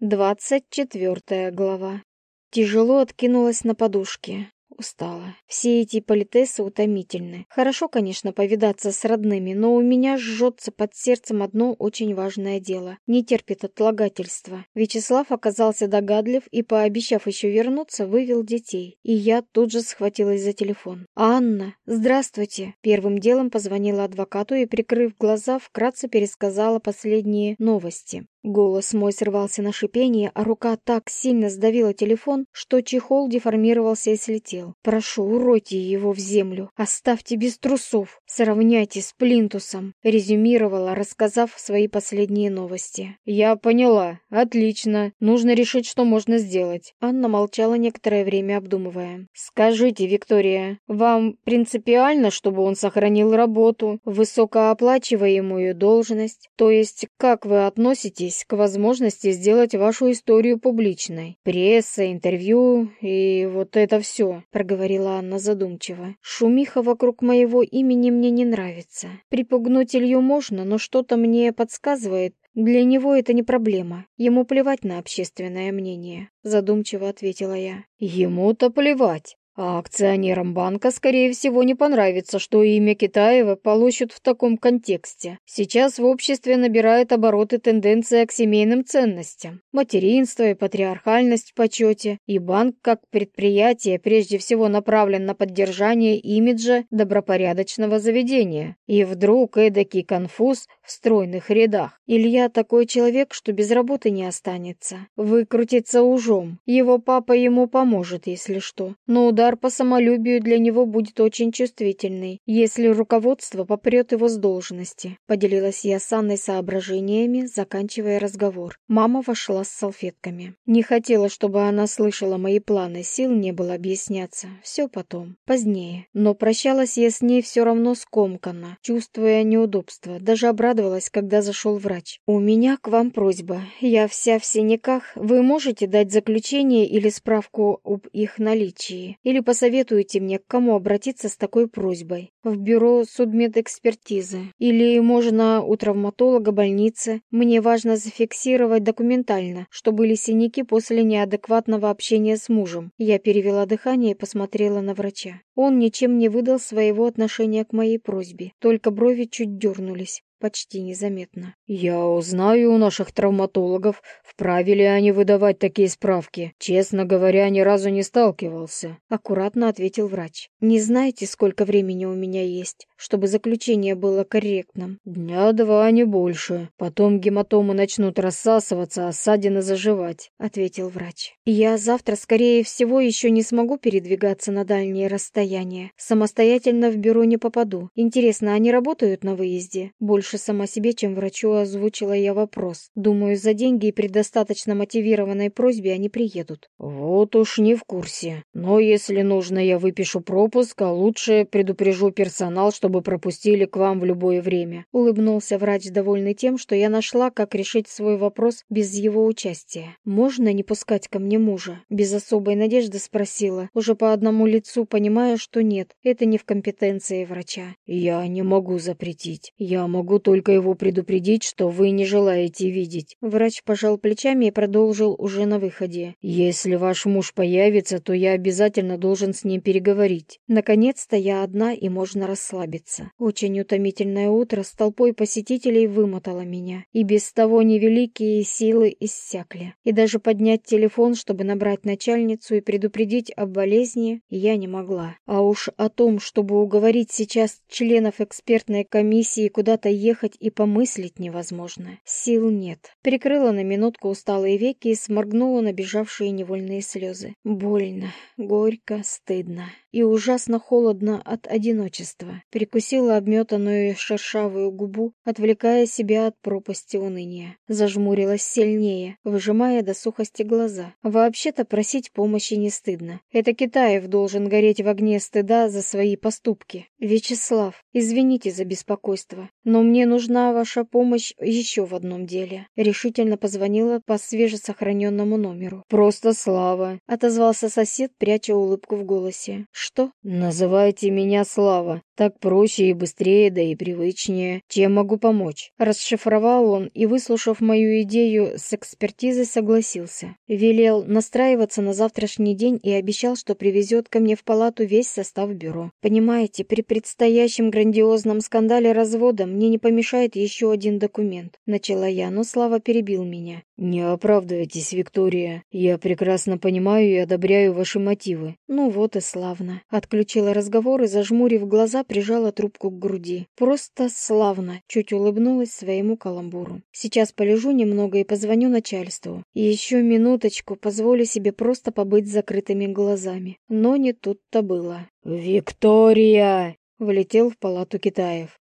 Двадцать четвертая глава. Тяжело откинулась на подушке. Устала. Все эти политесы утомительны. Хорошо, конечно, повидаться с родными, но у меня жжется под сердцем одно очень важное дело. Не терпит отлагательства. Вячеслав оказался догадлив и, пообещав еще вернуться, вывел детей. И я тут же схватилась за телефон. «Анна, здравствуйте!» Первым делом позвонила адвокату и, прикрыв глаза, вкратце пересказала последние новости. Голос мой срывался на шипение, а рука так сильно сдавила телефон, что чехол деформировался и слетел. «Прошу, уройте его в землю, оставьте без трусов, сравняйте с плинтусом», резюмировала, рассказав свои последние новости. «Я поняла. Отлично. Нужно решить, что можно сделать». Анна молчала некоторое время, обдумывая. «Скажите, Виктория, вам принципиально, чтобы он сохранил работу, высокооплачиваемую должность? То есть, как вы относитесь к возможности сделать вашу историю публичной? Пресса, интервью и вот это все», — проговорила Анна задумчиво. «Шумиха вокруг моего имени мне не нравится. Припугнуть Илью можно, но что-то мне подсказывает, для него это не проблема. Ему плевать на общественное мнение», — задумчиво ответила я. «Ему-то плевать. А акционерам банка, скорее всего, не понравится, что имя Китаева получат в таком контексте. Сейчас в обществе набирает обороты тенденция к семейным ценностям. Материнство и патриархальность в почете. И банк, как предприятие, прежде всего направлен на поддержание имиджа добропорядочного заведения. И вдруг эдакий конфуз в стройных рядах. Илья такой человек, что без работы не останется. Выкрутится ужом. Его папа ему поможет, если что. Но удар Удар по самолюбию для него будет очень чувствительный, если руководство попрет его с должности. Поделилась я с Анной соображениями, заканчивая разговор. Мама вошла с салфетками. Не хотела, чтобы она слышала мои планы, сил не было объясняться. Все потом, позднее. Но прощалась я с ней все равно скомканно, чувствуя неудобство. Даже обрадовалась, когда зашел врач. «У меня к вам просьба. Я вся в синяках. Вы можете дать заключение или справку об их наличии? Или посоветуете мне, к кому обратиться с такой просьбой? В бюро судмедэкспертизы? Или можно у травматолога больницы? Мне важно зафиксировать документально, что были синяки после неадекватного общения с мужем. Я перевела дыхание и посмотрела на врача. Он ничем не выдал своего отношения к моей просьбе, только брови чуть дернулись почти незаметно. «Я узнаю у наших травматологов, вправе ли они выдавать такие справки. Честно говоря, ни разу не сталкивался», — аккуратно ответил врач. «Не знаете, сколько времени у меня есть, чтобы заключение было корректным?» «Дня два, не больше. Потом гематомы начнут рассасываться, а ссадины заживать», — ответил врач. «Я завтра, скорее всего, еще не смогу передвигаться на дальние расстояния. Самостоятельно в бюро не попаду. Интересно, они работают на выезде? Больше сама себе, чем врачу озвучила я вопрос. Думаю, за деньги и при достаточно мотивированной просьбе они приедут. Вот уж не в курсе. Но если нужно, я выпишу пропуск, а лучше предупрежу персонал, чтобы пропустили к вам в любое время. Улыбнулся врач, довольный тем, что я нашла, как решить свой вопрос без его участия. Можно не пускать ко мне мужа? Без особой надежды спросила, уже по одному лицу понимая, что нет, это не в компетенции врача. Я не могу запретить. Я могу только его предупредить, что вы не желаете видеть». Врач пожал плечами и продолжил уже на выходе. «Если ваш муж появится, то я обязательно должен с ним переговорить». Наконец-то я одна и можно расслабиться. Очень утомительное утро с толпой посетителей вымотало меня. И без того невеликие силы иссякли. И даже поднять телефон, чтобы набрать начальницу и предупредить об болезни, я не могла. А уж о том, чтобы уговорить сейчас членов экспертной комиссии куда-то ехать, и помыслить невозможно. Сил нет. Прикрыла на минутку усталые веки и сморгнула набежавшие невольные слезы. Больно, горько, стыдно и ужасно холодно от одиночества. Прикусила обметанную шершавую губу, отвлекая себя от пропасти уныния. Зажмурилась сильнее, выжимая до сухости глаза. Вообще-то просить помощи не стыдно. Это Китаев должен гореть в огне стыда за свои поступки. Вячеслав, извините за беспокойство, но мне нужна ваша помощь еще в одном деле. Решительно позвонила по свежесохраненному номеру. Просто Слава, отозвался сосед, пряча улыбку в голосе. «Что?» «Называйте меня Слава. Так проще и быстрее, да и привычнее. Чем могу помочь?» Расшифровал он и, выслушав мою идею с экспертизой, согласился. Велел настраиваться на завтрашний день и обещал, что привезет ко мне в палату весь состав бюро. Понимаете, при предстоящем грандиозном скандале развода мне не помешает еще один документ. Начала я, но Слава перебил меня. «Не оправдывайтесь, Виктория. Я прекрасно понимаю и одобряю ваши мотивы». «Ну вот и славно». Отключила разговор и, зажмурив глаза, прижала трубку к груди. «Просто славно», — чуть улыбнулась своему каламбуру. «Сейчас полежу немного и позвоню начальству. И еще минуточку позволю себе просто побыть с закрытыми глазами». Но не тут-то было. «Виктория!» Влетел в палату Китаев.